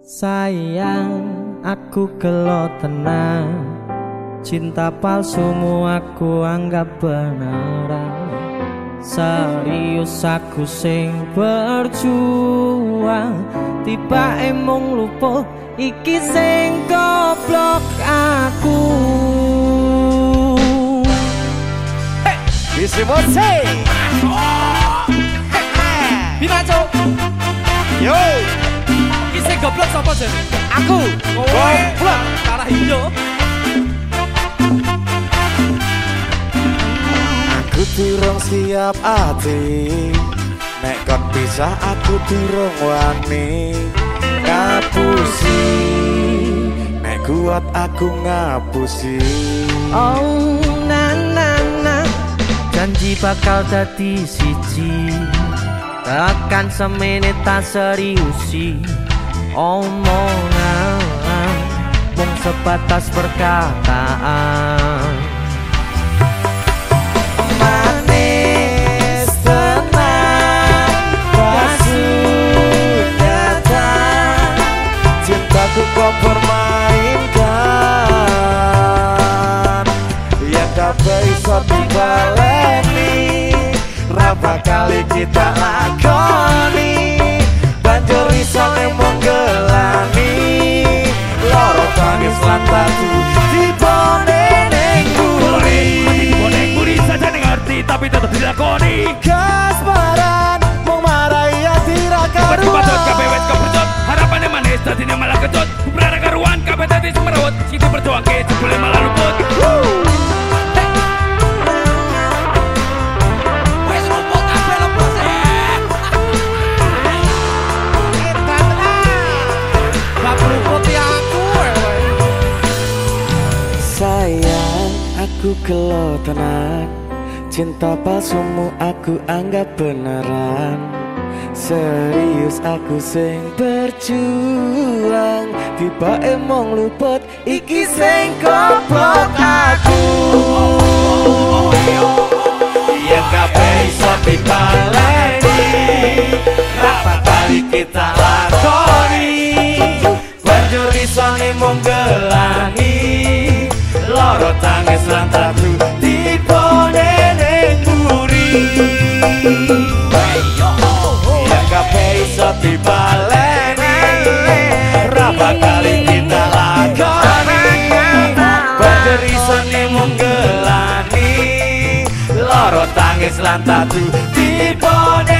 Sayang, aku gelo tenang. Cinta palsumu aku anggap beneran. Serius aku sing berjuang Tiba emong lupa iki sing goblok aku Isi Mose Binaco Sapa jen? Aku. Goblok Karah iyo Aku durung siap ati Nek kon bisa aku durung wani. Ngapusi Nek kuat aku ngapusi. Oh na na na Janji bakal dadi siji. Tekan semene tak seriusi Omongan Mung sebatas perkataan Cintaku kau permainkan. Yang kabeh iso dibaleni Berapa kali kita lakoni tangis lantatu Dibone neng buri Bonek buri saja ngerti tapi tetap dilakoni. Kasmaran mau marahi hati raka Obat kepadot kabeh wes kepercot. Harapannya manis tadinya malah kecut. Berada karuan kabeh tadi semerawut. Siti berjuang ke jebule malah luput aku gelo tenan. Cinta palsumu aku anggap beneran. Serius aku sing berjuang. Tiba emong luput iki sing goblok aku. Yang kabeh iso dibaleni Berapa kali kita lakoni. Banjur iso nemong gelani Yang kabeh iso dibaleni Berapa kali kita lakoni. Banjur iso nemong gelani Loro tangis lan tatu Dipone